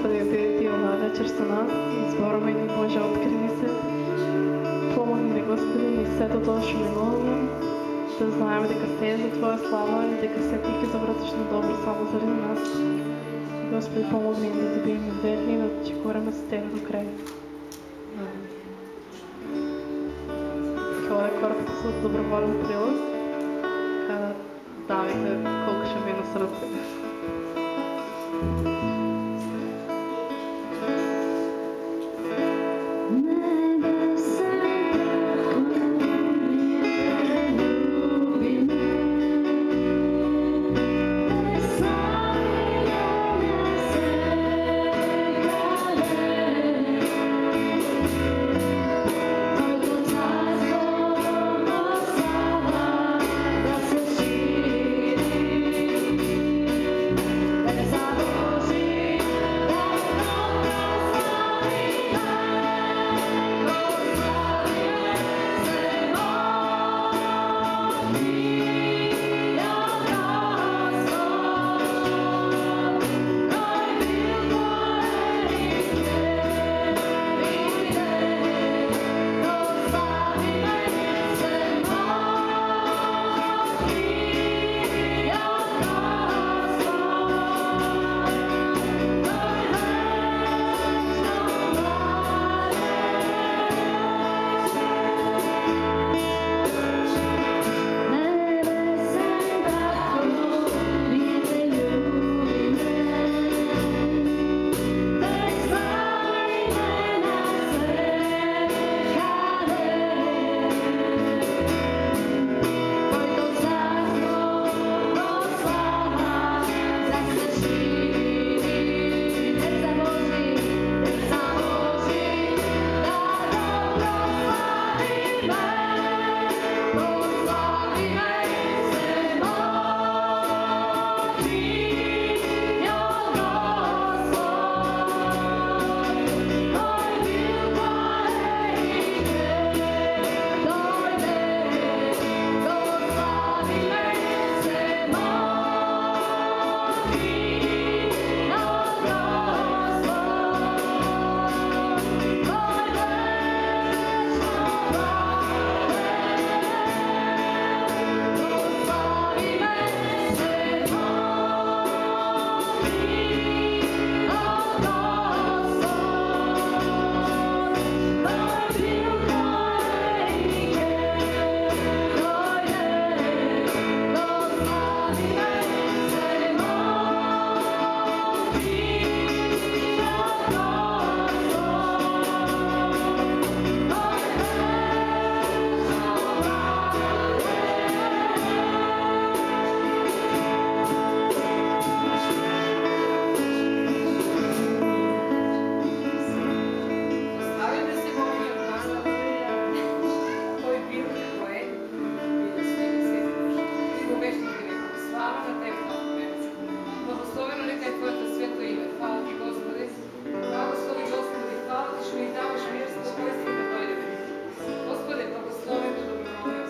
Господи, ти оваа вечер со нас, зборуваме ни Боже, открини се. Помогни ни, Господи, ни сето тоа што минуваме, да знаеме дека се е за Твоја слава и дека се Ти ќе завратиш на добро само заради нас. Господи, помогни ни да ти биеме верни и да ти кораме с Тебе до крај. Ќе оде корпата со доброволен прилаз, када Давиде колку ќе е на срце.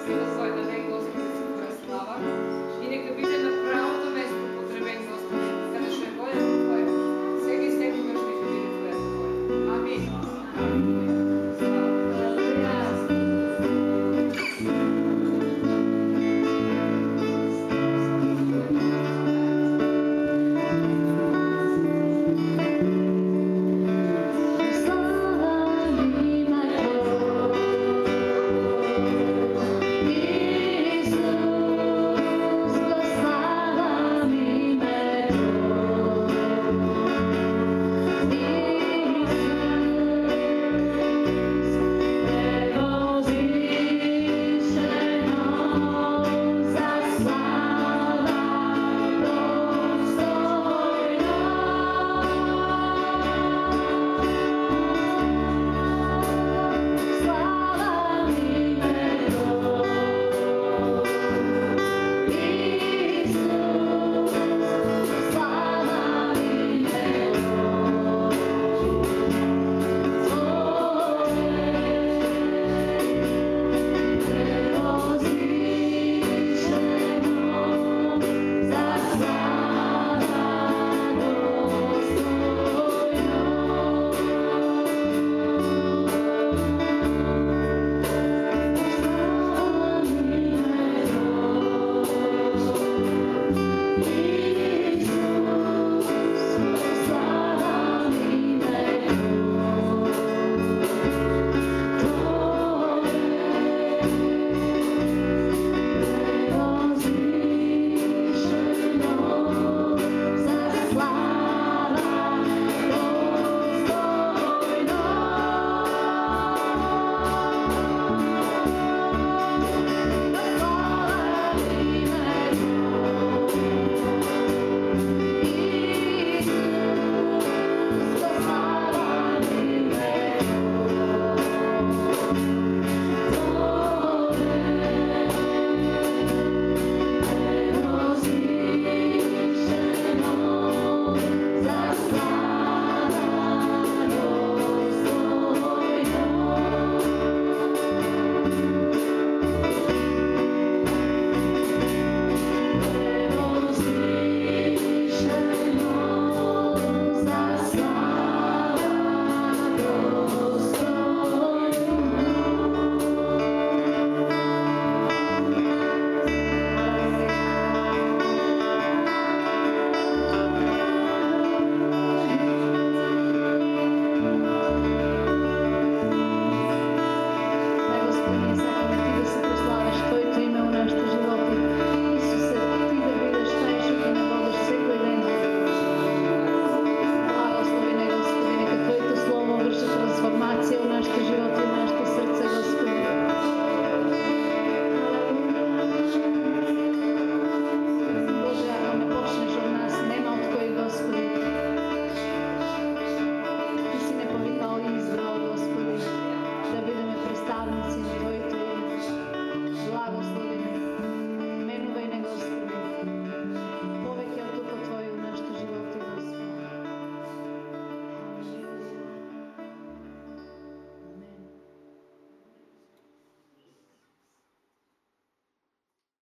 Você só